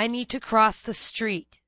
I need to cross the street.